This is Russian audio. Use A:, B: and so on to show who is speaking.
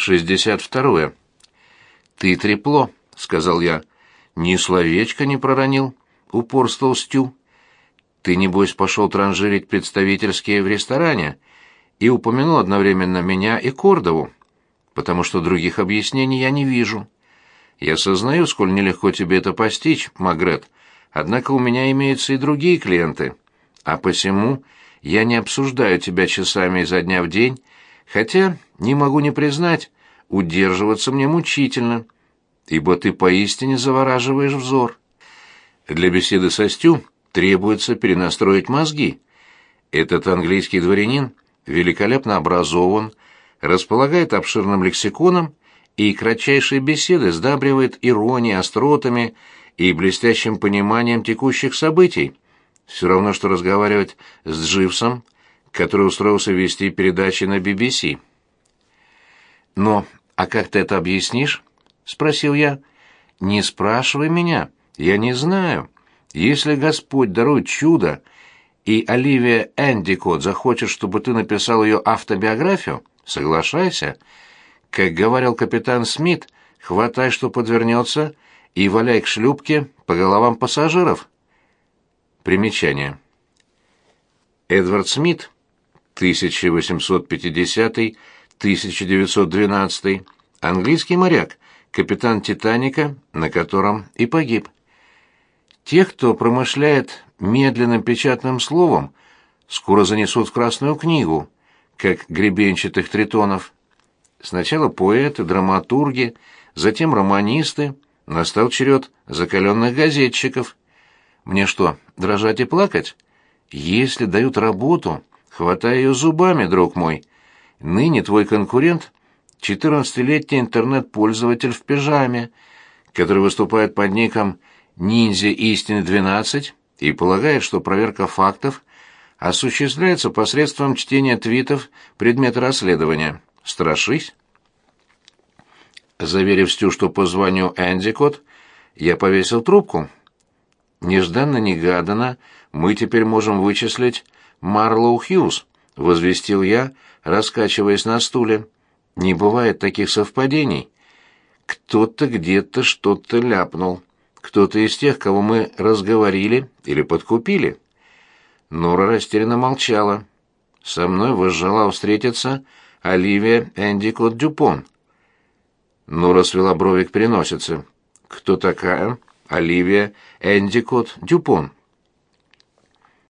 A: шестьдесят второе. «Ты трепло», — сказал я. «Ни словечко не проронил», — упорствовал Стю. «Ты, небось, пошел транжирить представительские в ресторане и упомянул одновременно меня и Кордову, потому что других объяснений я не вижу. Я сознаю, сколь нелегко тебе это постичь, Магрет, однако у меня имеются и другие клиенты, а посему я не обсуждаю тебя часами изо дня в день, хотя, не могу не признать, удерживаться мне мучительно, ибо ты поистине завораживаешь взор. Для беседы со Стю требуется перенастроить мозги. Этот английский дворянин великолепно образован, располагает обширным лексиконом и кратчайшие беседы сдабривает иронией, остротами и блестящим пониманием текущих событий. Все равно, что разговаривать с Дживсом, который устроился вести передачи на BBC. «Но, а как ты это объяснишь?» — спросил я. «Не спрашивай меня, я не знаю. Если Господь дарует чудо, и Оливия Эндикот захочет, чтобы ты написал ее автобиографию, соглашайся. Как говорил капитан Смит, хватай, что подвернется, и валяй к шлюпке по головам пассажиров». Примечание. Эдвард Смит, 1850-1912, английский моряк, капитан «Титаника», на котором и погиб. Тех, кто промышляет медленным печатным словом, скоро занесут в Красную книгу, как гребенчатых тритонов. Сначала поэты, драматурги, затем романисты, настал черед закаленных газетчиков. Мне что, дрожать и плакать? Если дают работу, хватай ее зубами, друг мой. Ныне твой конкурент — четырнадцатилетний интернет-пользователь в пижаме, который выступает под ником «Ниндзя Истины 12» и полагает, что проверка фактов осуществляется посредством чтения твитов предмета расследования. Страшись. Заверив Стю, что позвоню Эндикот, я повесил трубку — Нежданно-негаданно мы теперь можем вычислить Марлоу Хьюз, возвестил я, раскачиваясь на стуле. Не бывает таких совпадений. Кто-то где-то что-то ляпнул. Кто-то из тех, кого мы разговорили или подкупили. Нора растерянно молчала. Со мной возжелал встретиться Оливия Эндикот Дюпон. Нора свела брови к переносице. «Кто такая?» Оливия Эндикот Дюпон.